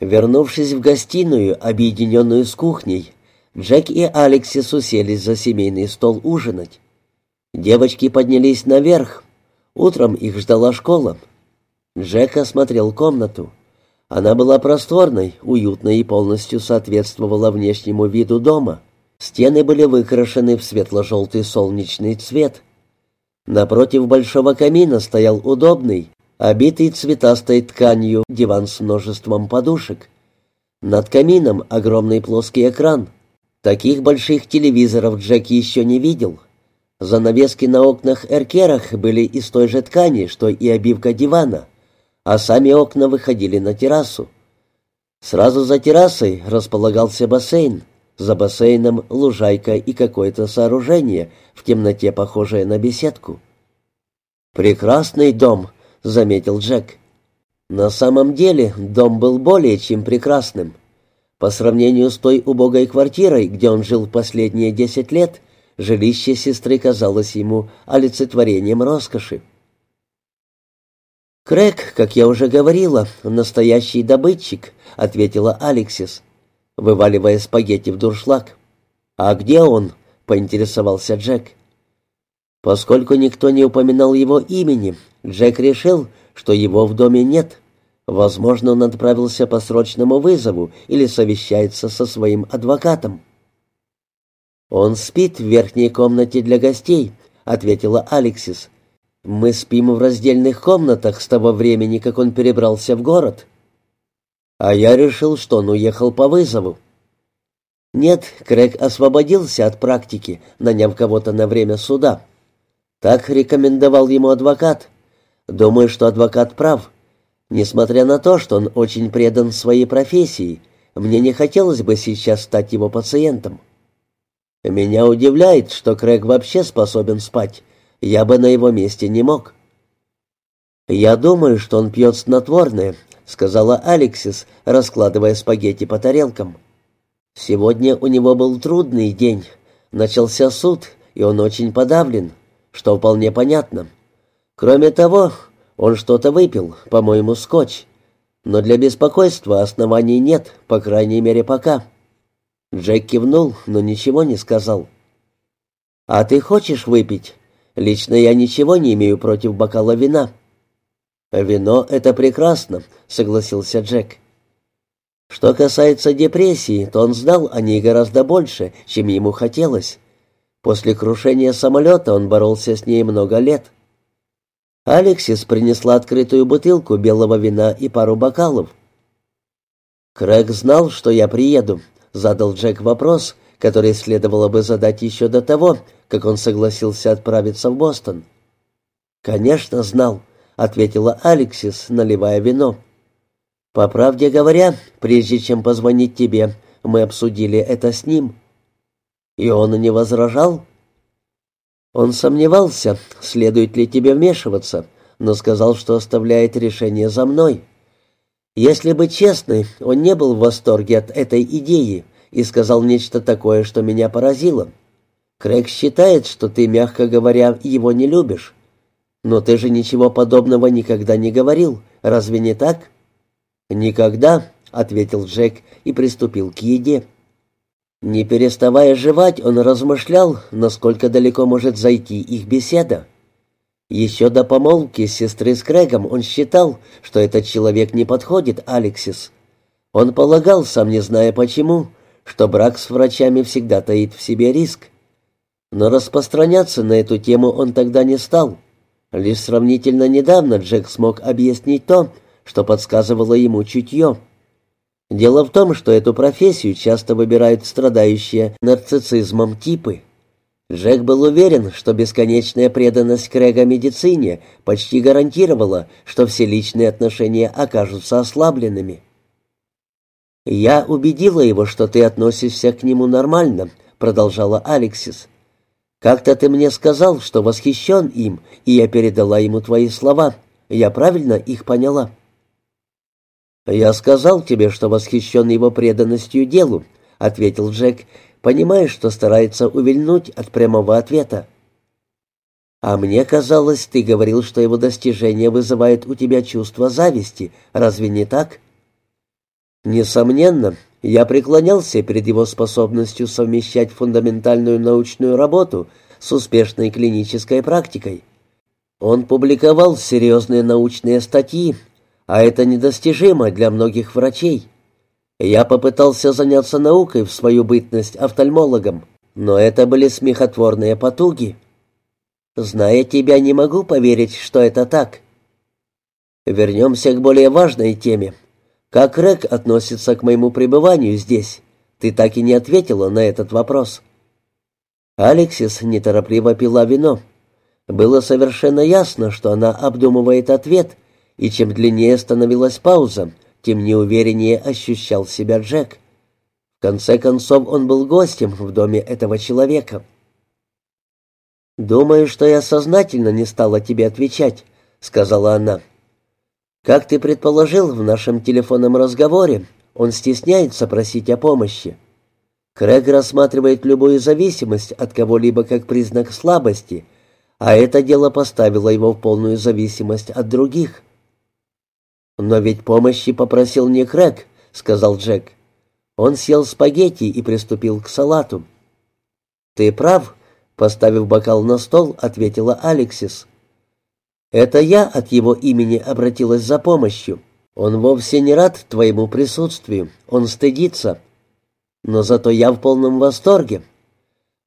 Вернувшись в гостиную, объединенную с кухней, Джек и Алексис уселись за семейный стол ужинать. Девочки поднялись наверх. Утром их ждала школа. Джек осмотрел комнату. Она была просторной, уютной и полностью соответствовала внешнему виду дома. Стены были выкрашены в светло-желтый солнечный цвет. Напротив большого камина стоял удобный, обитый цветастой тканью диван с множеством подушек. Над камином огромный плоский экран. Таких больших телевизоров Джек еще не видел. Занавески на окнах-эркерах были из той же ткани, что и обивка дивана, а сами окна выходили на террасу. Сразу за террасой располагался бассейн, за бассейном лужайка и какое-то сооружение, в темноте похожее на беседку. «Прекрасный дом», заметил Джек. На самом деле дом был более чем прекрасным. По сравнению с той убогой квартирой, где он жил последние десять лет, жилище сестры казалось ему олицетворением роскоши. «Крэг, как я уже говорила, настоящий добытчик», — ответила Алексис, вываливая спагетти в дуршлаг. «А где он?» — поинтересовался Джек. Поскольку никто не упоминал его имени, Джек решил, что его в доме нет. Возможно, он отправился по срочному вызову или совещается со своим адвокатом. «Он спит в верхней комнате для гостей», — ответила Алексис. «Мы спим в раздельных комнатах с того времени, как он перебрался в город». «А я решил, что он уехал по вызову». «Нет, Крэг освободился от практики, наняв кого-то на время суда». Так рекомендовал ему адвокат. Думаю, что адвокат прав. Несмотря на то, что он очень предан своей профессии, мне не хотелось бы сейчас стать его пациентом. Меня удивляет, что Крэг вообще способен спать. Я бы на его месте не мог. «Я думаю, что он пьет снотворное», — сказала Алексис, раскладывая спагетти по тарелкам. «Сегодня у него был трудный день. Начался суд, и он очень подавлен, что вполне понятно. Кроме того, он что-то выпил, по-моему, скотч. Но для беспокойства оснований нет, по крайней мере, пока. Джек кивнул, но ничего не сказал. «А ты хочешь выпить? Лично я ничего не имею против бокала вина». «Вино — это прекрасно», — согласился Джек. Что касается депрессии, то он знал о ней гораздо больше, чем ему хотелось. После крушения самолета он боролся с ней много лет. Алексис принесла открытую бутылку белого вина и пару бокалов. «Крэг знал, что я приеду», — задал Джек вопрос, который следовало бы задать еще до того, как он согласился отправиться в Бостон. «Конечно, знал», — ответила Алексис, наливая вино. «По правде говоря, прежде чем позвонить тебе, мы обсудили это с ним». «И он не возражал?» Он сомневался, следует ли тебе вмешиваться, но сказал, что оставляет решение за мной. Если быть честной, он не был в восторге от этой идеи и сказал нечто такое, что меня поразило. Крэг считает, что ты, мягко говоря, его не любишь. Но ты же ничего подобного никогда не говорил, разве не так? Никогда, ответил Джек и приступил к еде. Не переставая жевать, он размышлял, насколько далеко может зайти их беседа. Еще до помолвки с сестры с Крэгом он считал, что этот человек не подходит Алексис. Он полагал, сам не зная почему, что брак с врачами всегда таит в себе риск. Но распространяться на эту тему он тогда не стал. Лишь сравнительно недавно Джек смог объяснить то, что подсказывало ему чутье. Дело в том, что эту профессию часто выбирают страдающие нарциссизмом типы. Джек был уверен, что бесконечная преданность Крэга медицине почти гарантировала, что все личные отношения окажутся ослабленными. «Я убедила его, что ты относишься к нему нормально», — продолжала Алексис. «Как-то ты мне сказал, что восхищен им, и я передала ему твои слова. Я правильно их поняла?» «Я сказал тебе, что восхищен его преданностью делу», — ответил Джек, понимая, что старается увильнуть от прямого ответа. «А мне казалось, ты говорил, что его достижение вызывает у тебя чувство зависти. Разве не так?» Несомненно, я преклонялся перед его способностью совмещать фундаментальную научную работу с успешной клинической практикой. Он публиковал серьезные научные статьи, а это недостижимо для многих врачей. Я попытался заняться наукой в свою бытность офтальмологом, но это были смехотворные потуги. Зная тебя, не могу поверить, что это так. Вернемся к более важной теме. Как Рэг относится к моему пребыванию здесь? Ты так и не ответила на этот вопрос. Алексис неторопливо пила вино. Было совершенно ясно, что она обдумывает ответ, и чем длиннее становилась пауза, тем неувереннее ощущал себя Джек. В конце концов, он был гостем в доме этого человека. «Думаю, что я сознательно не стала тебе отвечать», — сказала она. «Как ты предположил в нашем телефонном разговоре, он стесняется просить о помощи. Крэг рассматривает любую зависимость от кого-либо как признак слабости, а это дело поставило его в полную зависимость от других». «Но ведь помощи попросил не Крэг», — сказал Джек. Он съел спагетти и приступил к салату. «Ты прав», — поставив бокал на стол, ответила Алексис. «Это я от его имени обратилась за помощью. Он вовсе не рад твоему присутствию, он стыдится. Но зато я в полном восторге».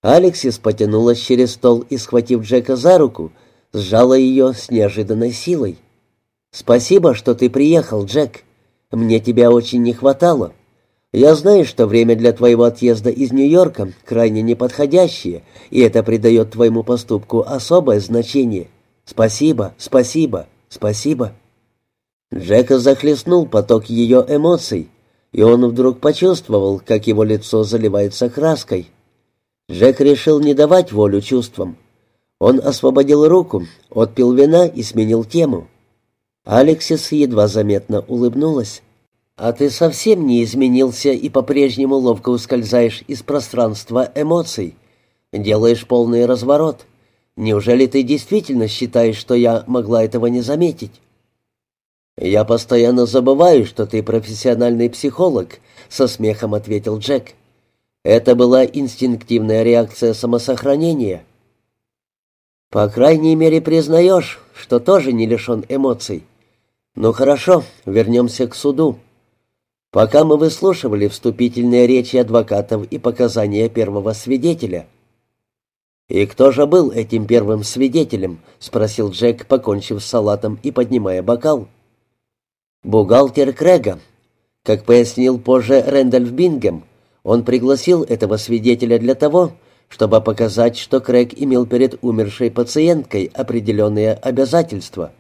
Алексис потянулась через стол и, схватив Джека за руку, сжала ее с неожиданной силой. «Спасибо, что ты приехал, Джек. Мне тебя очень не хватало. Я знаю, что время для твоего отъезда из Нью-Йорка крайне неподходящее, и это придает твоему поступку особое значение. Спасибо, спасибо, спасибо». Джека захлестнул поток ее эмоций, и он вдруг почувствовал, как его лицо заливается краской. Джек решил не давать волю чувствам. Он освободил руку, отпил вина и сменил тему. Алексис едва заметно улыбнулась. «А ты совсем не изменился и по-прежнему ловко ускользаешь из пространства эмоций. Делаешь полный разворот. Неужели ты действительно считаешь, что я могла этого не заметить?» «Я постоянно забываю, что ты профессиональный психолог», — со смехом ответил Джек. «Это была инстинктивная реакция самосохранения». «По крайней мере, признаешь, что тоже не лишен эмоций. Ну хорошо, вернемся к суду. Пока мы выслушивали вступительные речи адвокатов и показания первого свидетеля. «И кто же был этим первым свидетелем?» — спросил Джек, покончив с салатом и поднимая бокал. «Бухгалтер Крэга. Как пояснил позже Рэндальф Бингем, он пригласил этого свидетеля для того, чтобы показать, что Крэг имел перед умершей пациенткой определенные обязательства.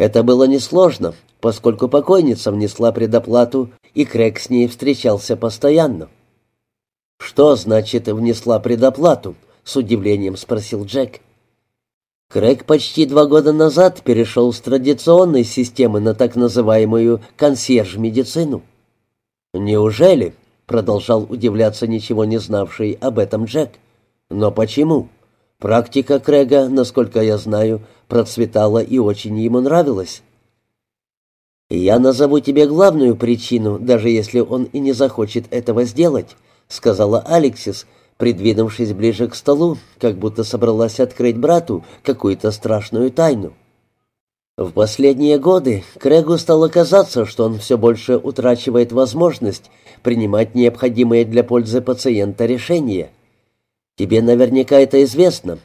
Это было несложно, поскольку покойница внесла предоплату, и Крэг с ней встречался постоянно. «Что значит «внесла предоплату»?» — с удивлением спросил Джек. Крэг почти два года назад перешел с традиционной системы на так называемую консьерж-медицину. «Неужели?» — продолжал удивляться ничего не знавший об этом Джек. «Но почему?» Практика Крэга, насколько я знаю, процветала и очень ему нравилась. «Я назову тебе главную причину, даже если он и не захочет этого сделать», — сказала Алексис, придвинувшись ближе к столу, как будто собралась открыть брату какую-то страшную тайну. В последние годы Крэгу стало казаться, что он все больше утрачивает возможность принимать необходимые для пользы пациента решения — Тебе наверняка это известно.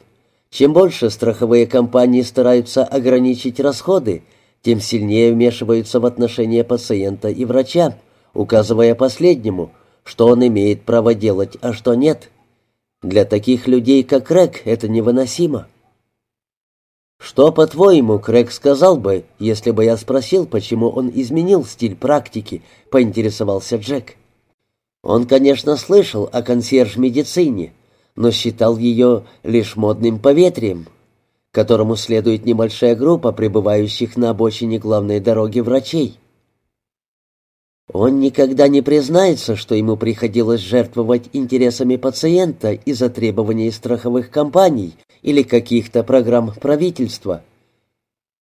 Чем больше страховые компании стараются ограничить расходы, тем сильнее вмешиваются в отношения пациента и врача, указывая последнему, что он имеет право делать, а что нет. Для таких людей, как Крэг, это невыносимо. «Что, по-твоему, Крэг сказал бы, если бы я спросил, почему он изменил стиль практики?» — поинтересовался Джек. Он, конечно, слышал о консьерж-медицине, но считал ее лишь модным поветрием, которому следует небольшая группа пребывающих на обочине главной дороги врачей. Он никогда не признается, что ему приходилось жертвовать интересами пациента из-за требований страховых компаний или каких-то программ правительства.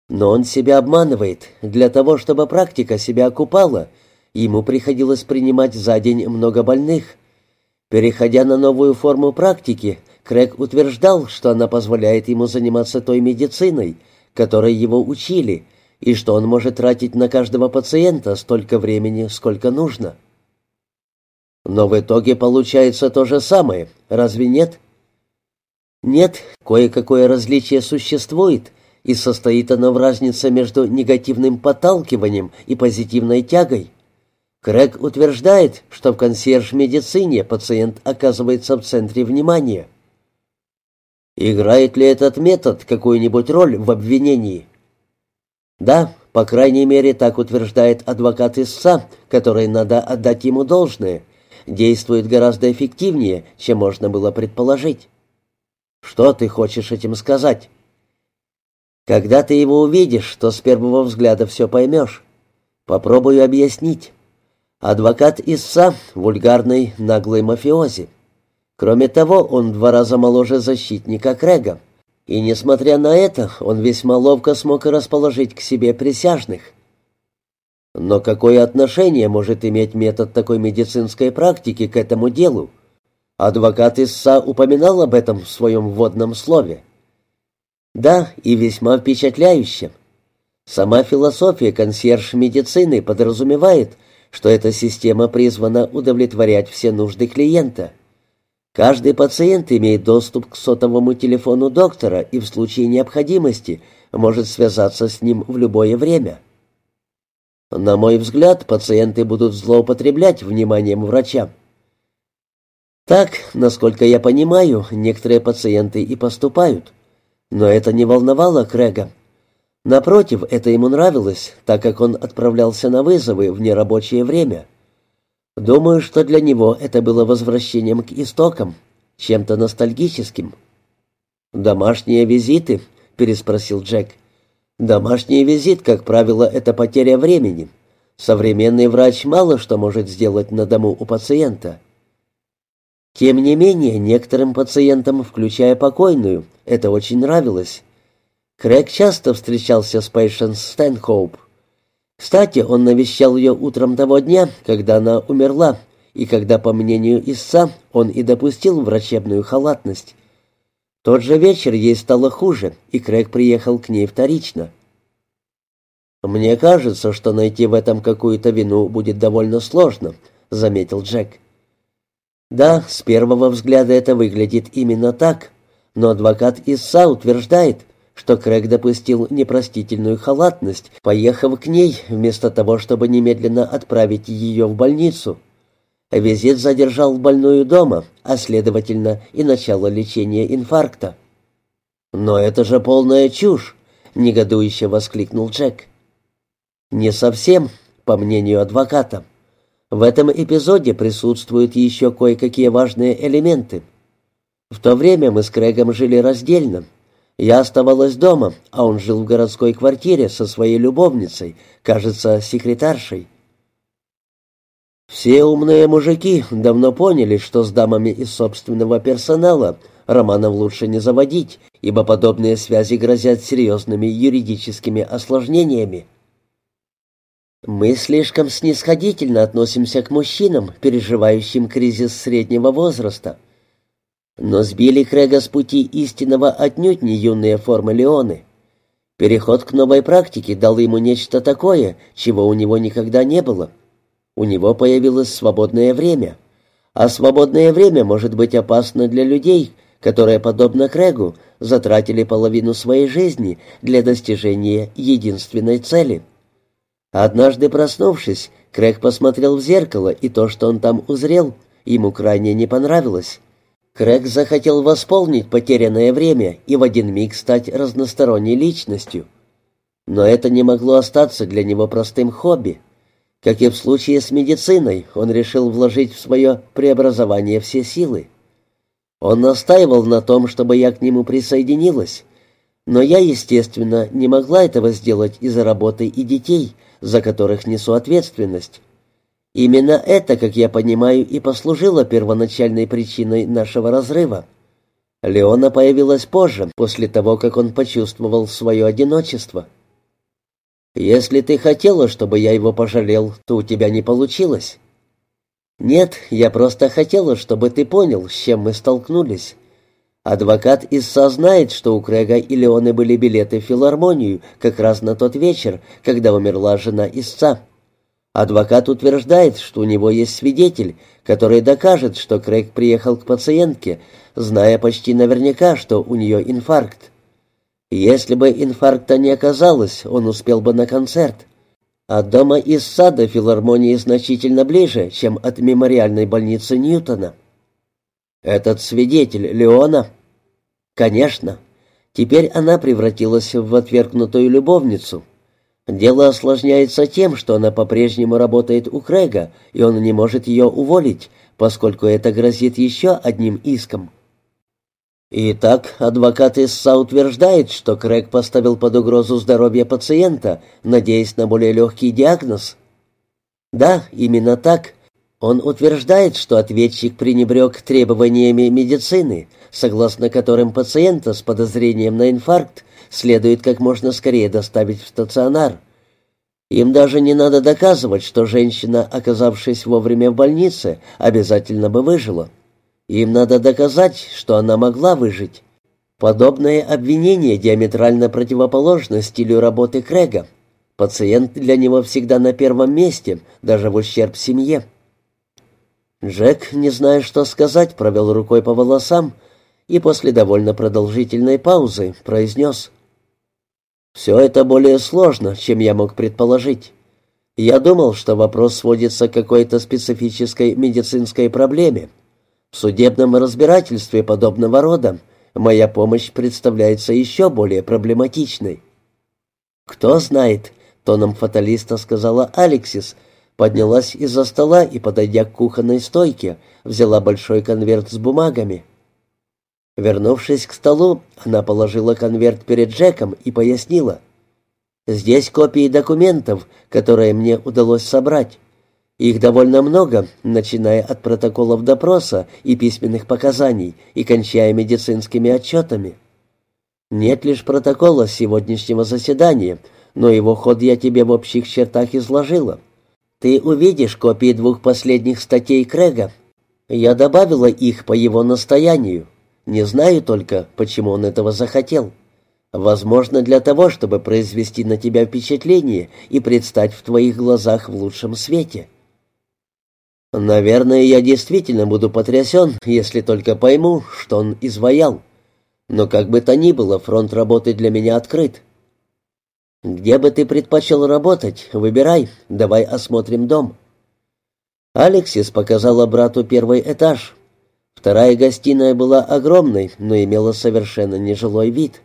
Но он себя обманывает. Для того, чтобы практика себя окупала, Ему приходилось принимать за день много больных. Переходя на новую форму практики, Крэг утверждал, что она позволяет ему заниматься той медициной, которой его учили, и что он может тратить на каждого пациента столько времени, сколько нужно. Но в итоге получается то же самое, разве нет? Нет, кое-какое различие существует, и состоит оно в разнице между негативным подталкиванием и позитивной тягой. Крэг утверждает, что в консьерж-медицине пациент оказывается в центре внимания. Играет ли этот метод какую-нибудь роль в обвинении? Да, по крайней мере, так утверждает адвокат истца, который надо отдать ему должное, действует гораздо эффективнее, чем можно было предположить. Что ты хочешь этим сказать? Когда ты его увидишь, то с первого взгляда все поймешь. Попробую объяснить. Адвокат истца — вульгарный, наглый мафиози. Кроме того, он в два раза моложе защитника Крэга. И, несмотря на это, он весьма ловко смог расположить к себе присяжных. Но какое отношение может иметь метод такой медицинской практики к этому делу? Адвокат Исса упоминал об этом в своем вводном слове. Да, и весьма впечатляюще. Сама философия консьерж-медицины подразумевает, что эта система призвана удовлетворять все нужды клиента. Каждый пациент имеет доступ к сотовому телефону доктора и в случае необходимости может связаться с ним в любое время. На мой взгляд, пациенты будут злоупотреблять вниманием врача. Так, насколько я понимаю, некоторые пациенты и поступают. Но это не волновало Крэга. Напротив, это ему нравилось, так как он отправлялся на вызовы в нерабочее время. Думаю, что для него это было возвращением к истокам, чем-то ностальгическим. «Домашние визиты?» — переспросил Джек. «Домашний визит, как правило, это потеря времени. Современный врач мало что может сделать на дому у пациента». Тем не менее, некоторым пациентам, включая покойную, это очень нравилось. Крэг часто встречался с Пейшенс Стэнхоуп. Кстати, он навещал ее утром того дня, когда она умерла, и когда, по мнению истца, он и допустил врачебную халатность. Тот же вечер ей стало хуже, и Крэг приехал к ней вторично. «Мне кажется, что найти в этом какую-то вину будет довольно сложно», — заметил Джек. «Да, с первого взгляда это выглядит именно так», но адвокат Исса утверждает, что Крэг допустил непростительную халатность, поехав к ней вместо того, чтобы немедленно отправить ее в больницу. Визит задержал больную дома, а следовательно и начало лечения инфаркта. «Но это же полная чушь!» — негодующе воскликнул Джек. «Не совсем, по мнению адвоката. В этом эпизоде присутствуют еще кое-какие важные элементы. В то время мы с Крэгом жили раздельно. Я оставалась дома, а он жил в городской квартире со своей любовницей, кажется, секретаршей. Все умные мужики давно поняли, что с дамами из собственного персонала романов лучше не заводить, ибо подобные связи грозят серьезными юридическими осложнениями. Мы слишком снисходительно относимся к мужчинам, переживающим кризис среднего возраста. Но сбили Крэга с пути истинного отнюдь не юные формы Леоны. Переход к новой практике дал ему нечто такое, чего у него никогда не было. У него появилось свободное время. А свободное время может быть опасно для людей, которые, подобно Крэгу, затратили половину своей жизни для достижения единственной цели. Однажды проснувшись, Крэг посмотрел в зеркало, и то, что он там узрел, ему крайне не понравилось. Крэг захотел восполнить потерянное время и в один миг стать разносторонней личностью. Но это не могло остаться для него простым хобби. Как и в случае с медициной, он решил вложить в свое преобразование все силы. Он настаивал на том, чтобы я к нему присоединилась, но я, естественно, не могла этого сделать из-за работы и детей, за которых несу ответственность. Именно это, как я понимаю, и послужило первоначальной причиной нашего разрыва. Леона появилась позже, после того, как он почувствовал свое одиночество. «Если ты хотела, чтобы я его пожалел, то у тебя не получилось». «Нет, я просто хотела, чтобы ты понял, с чем мы столкнулись. Адвокат Исса знает, что у Крэга и Леоны были билеты в филармонию как раз на тот вечер, когда умерла жена Исса. Адвокат утверждает, что у него есть свидетель, который докажет, что Крэг приехал к пациентке, зная почти наверняка, что у нее инфаркт. Если бы инфаркта не оказалось, он успел бы на концерт. От дома из сада филармонии значительно ближе, чем от мемориальной больницы Ньютона. Этот свидетель Леона? Конечно. Теперь она превратилась в отвергнутую любовницу. Дело осложняется тем, что она по-прежнему работает у Крэга, и он не может ее уволить, поскольку это грозит еще одним иском. Итак, адвокат Исса утверждает, что Крэг поставил под угрозу здоровье пациента, надеясь на более легкий диагноз. Да, именно так. Он утверждает, что ответчик пренебрег требованиями медицины, согласно которым пациента с подозрением на инфаркт следует как можно скорее доставить в стационар. Им даже не надо доказывать, что женщина, оказавшись вовремя в больнице, обязательно бы выжила. Им надо доказать, что она могла выжить. Подобное обвинение диаметрально противоположно стилю работы Крэга. Пациент для него всегда на первом месте, даже в ущерб семье. Джек, не зная, что сказать, провел рукой по волосам и после довольно продолжительной паузы произнес. «Все это более сложно, чем я мог предположить. Я думал, что вопрос сводится к какой-то специфической медицинской проблеме, в судебном разбирательстве подобного рода моя помощь представляется еще более проблематичной. «Кто знает», — тоном фаталиста сказала Алексис, поднялась из-за стола и, подойдя к кухонной стойке, взяла большой конверт с бумагами. Вернувшись к столу, она положила конверт перед Джеком и пояснила. «Здесь копии документов, которые мне удалось собрать. Их довольно много, начиная от протоколов допроса и письменных показаний и кончая медицинскими отчетами. Нет лишь протокола сегодняшнего заседания, но его ход я тебе в общих чертах изложила. Ты увидишь копии двух последних статей Крэга. Я добавила их по его настоянию. Не знаю только, почему он этого захотел. Возможно, для того, чтобы произвести на тебя впечатление и предстать в твоих глазах в лучшем свете. Наверное, я действительно буду потрясен, если только пойму, что он изваял. Но как бы то ни было, фронт работы для меня открыт. Где бы ты предпочел работать, выбирай, давай осмотрим дом. Алексис показала брату первый этаж. Вторая гостиная была огромной, но имела совершенно нежилой вид.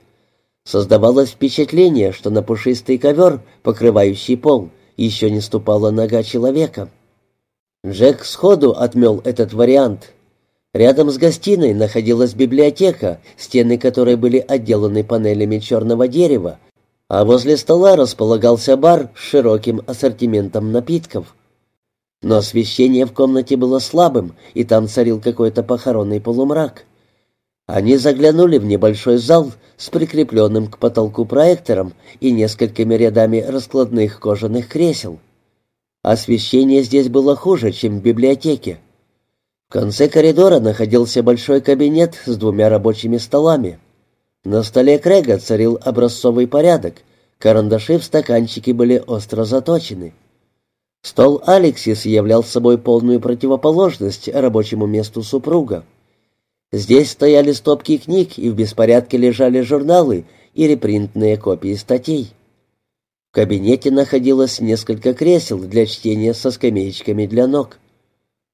Создавалось впечатление, что на пушистый ковер, покрывающий пол, еще не ступала нога человека. Джек сходу отмел этот вариант. Рядом с гостиной находилась библиотека, стены которой были отделаны панелями черного дерева, а возле стола располагался бар с широким ассортиментом напитков. Но освещение в комнате было слабым, и там царил какой-то похоронный полумрак. Они заглянули в небольшой зал с прикрепленным к потолку проектором и несколькими рядами раскладных кожаных кресел. Освещение здесь было хуже, чем в библиотеке. В конце коридора находился большой кабинет с двумя рабочими столами. На столе Крэга царил образцовый порядок, карандаши в стаканчике были остро заточены. Стол Алексис являл собой полную противоположность рабочему месту супруга. Здесь стояли стопки книг, и в беспорядке лежали журналы и репринтные копии статей. В кабинете находилось несколько кресел для чтения со скамеечками для ног.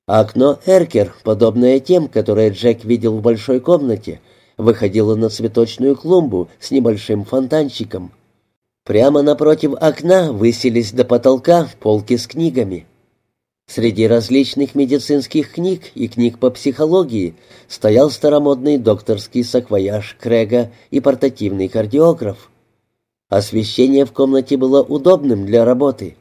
Окно «Эркер», подобное тем, которые Джек видел в большой комнате, выходило на цветочную клумбу с небольшим фонтанчиком. Прямо напротив окна высились до потолка полки с книгами. Среди различных медицинских книг и книг по психологии стоял старомодный докторский саквояж Крэга и портативный кардиограф. Освещение в комнате было удобным для работы.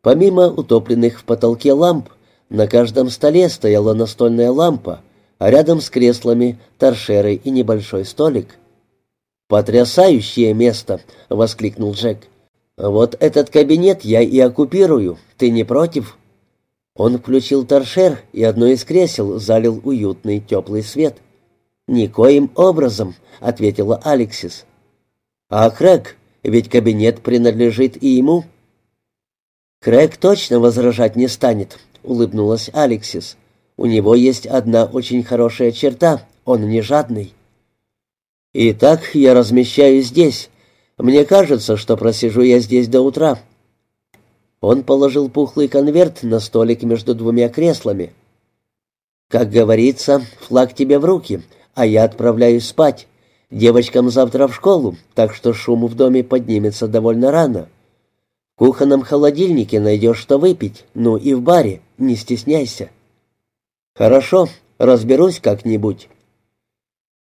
Помимо утопленных в потолке ламп, на каждом столе стояла настольная лампа, а рядом с креслами торшеры и небольшой столик. «Потрясающее место!» — воскликнул Джек. «Вот этот кабинет я и оккупирую. Ты не против?» Он включил торшер, и одно из кресел залил уютный теплый свет. «Никоим образом», — ответила Алексис. «А Крэг, ведь кабинет принадлежит и ему». «Крэг точно возражать не станет», — улыбнулась Алексис. «У него есть одна очень хорошая черта — он не жадный». «Итак, я размещаюсь здесь. Мне кажется, что просижу я здесь до утра». Он положил пухлый конверт на столик между двумя креслами. «Как говорится, флаг тебе в руки, а я отправляюсь спать. Девочкам завтра в школу, так что шум в доме поднимется довольно рано. В кухонном холодильнике найдешь что выпить, ну и в баре, не стесняйся». «Хорошо, разберусь как-нибудь».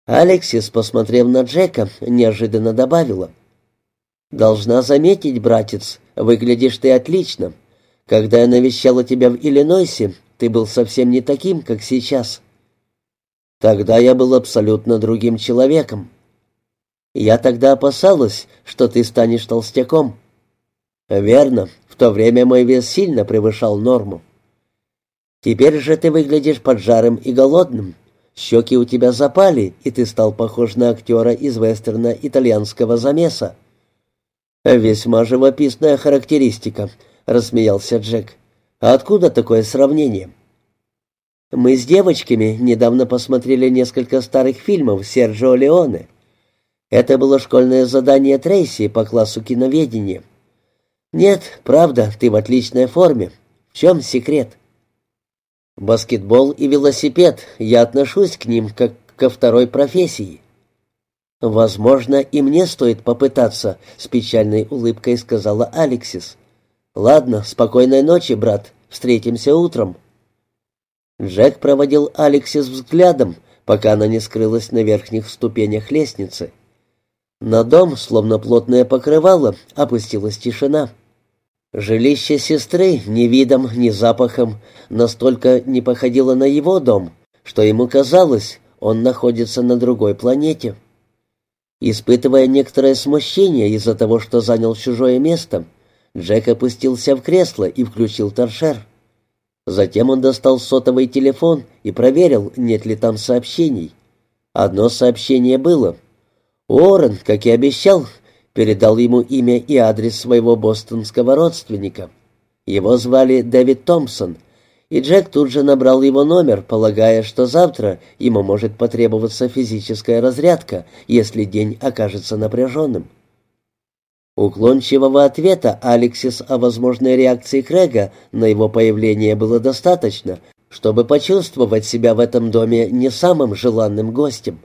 Алексис, посмотрев на Джека, неожиданно добавила. «Должна заметить, братец, выглядишь ты отлично. Когда я навещала тебя в Иллинойсе, ты был совсем не таким, как сейчас». «Тогда я был абсолютно другим человеком». «Я тогда опасалась, что ты станешь толстяком». «Верно, в то время мой вес сильно превышал норму». «Теперь же ты выглядишь поджарым и голодным. Щеки у тебя запали, и ты стал похож на актера из вестерна итальянского замеса». «Весьма живописная характеристика», — рассмеялся Джек. «А откуда такое сравнение?» «Мы с девочками недавно посмотрели несколько старых фильмов Серджио Леоне. Это было школьное задание Трейси по классу киноведения. Нет, правда, ты в отличной форме. В чем секрет?» «Баскетбол и велосипед. Я отношусь к ним как ко второй профессии». «Возможно, и мне стоит попытаться», — с печальной улыбкой сказала Алексис. «Ладно, спокойной ночи, брат. Встретимся утром». Джек проводил Алексис взглядом, пока она не скрылась на верхних ступенях лестницы. На дом, словно плотное покрывало, опустилась тишина. Жилище сестры ни видом, ни запахом настолько не походило на его дом, что ему казалось, он находится на другой планете. Испытывая некоторое смущение из-за того, что занял чужое место, Джек опустился в кресло и включил торшер. Затем он достал сотовый телефон и проверил, нет ли там сообщений. Одно сообщение было. Уоррен, как и обещал, передал ему имя и адрес своего бостонского родственника. Его звали Дэвид Томпсон — и Джек тут же набрал его номер, полагая, что завтра ему может потребоваться физическая разрядка, если день окажется напряженным. Уклончивого ответа Алексис о возможной реакции Крэга на его появление было достаточно, чтобы почувствовать себя в этом доме не самым желанным гостем.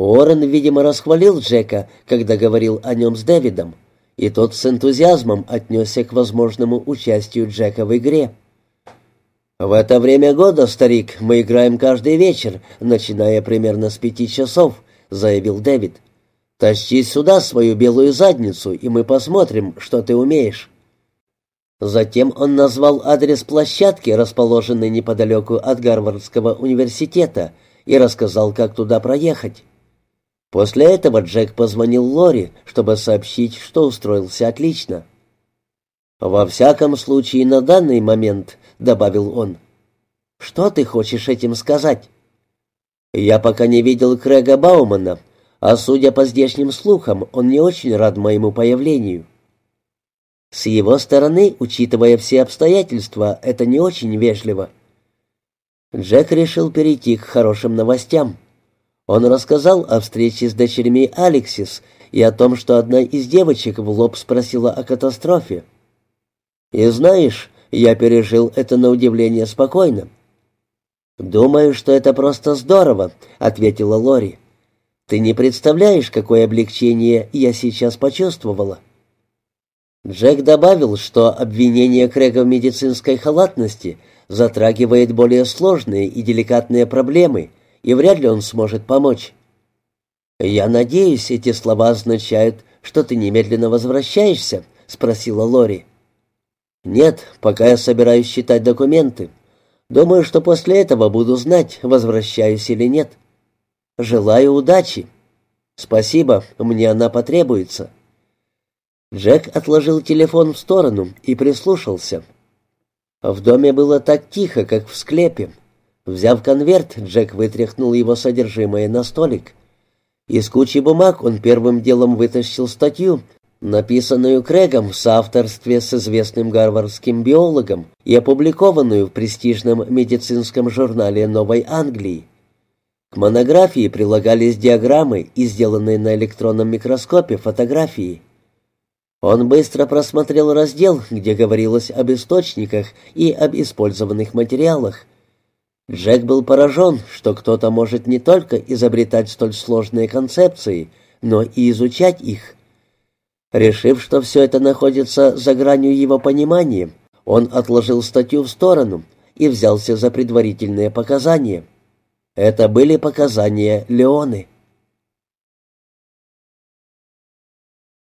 Уоррен, видимо, расхвалил Джека, когда говорил о нем с Дэвидом, и тот с энтузиазмом отнесся к возможному участию Джека в игре. «В это время года, старик, мы играем каждый вечер, начиная примерно с пяти часов», — заявил Дэвид. «Тащи сюда свою белую задницу, и мы посмотрим, что ты умеешь». Затем он назвал адрес площадки, расположенной неподалеку от Гарвардского университета, и рассказал, как туда проехать. После этого Джек позвонил Лори, чтобы сообщить, что устроился отлично. «Во всяком случае, на данный момент», — добавил он. «Что ты хочешь этим сказать?» «Я пока не видел Крэга Баумана, а судя по здешним слухам, он не очень рад моему появлению». С его стороны, учитывая все обстоятельства, это не очень вежливо. Джек решил перейти к хорошим новостям. Он рассказал о встрече с дочерьми Алексис и о том, что одна из девочек в лоб спросила о катастрофе. И знаешь, я пережил это на удивление спокойно. «Думаю, что это просто здорово», — ответила Лори. «Ты не представляешь, какое облегчение я сейчас почувствовала». Джек добавил, что обвинение Крэга в медицинской халатности затрагивает более сложные и деликатные проблемы, и вряд ли он сможет помочь. «Я надеюсь, эти слова означают, что ты немедленно возвращаешься?» — спросила Лори. «Нет, пока я собираюсь считать документы. Думаю, что после этого буду знать, возвращаюсь или нет. Желаю удачи. Спасибо, мне она потребуется». Джек отложил телефон в сторону и прислушался. В доме было так тихо, как в склепе. Взяв конверт, Джек вытряхнул его содержимое на столик. Из кучи бумаг он первым делом вытащил статью, написанную Крэгом в соавторстве с известным гарвардским биологом и опубликованную в престижном медицинском журнале Новой Англии. К монографии прилагались диаграммы и сделанные на электронном микроскопе фотографии. Он быстро просмотрел раздел, где говорилось об источниках и об использованных материалах. Джек был поражен, что кто-то может не только изобретать столь сложные концепции, но и изучать их. Решив, что все это находится за гранью его понимания, он отложил статью в сторону и взялся за предварительные показания. Это были показания Леоны.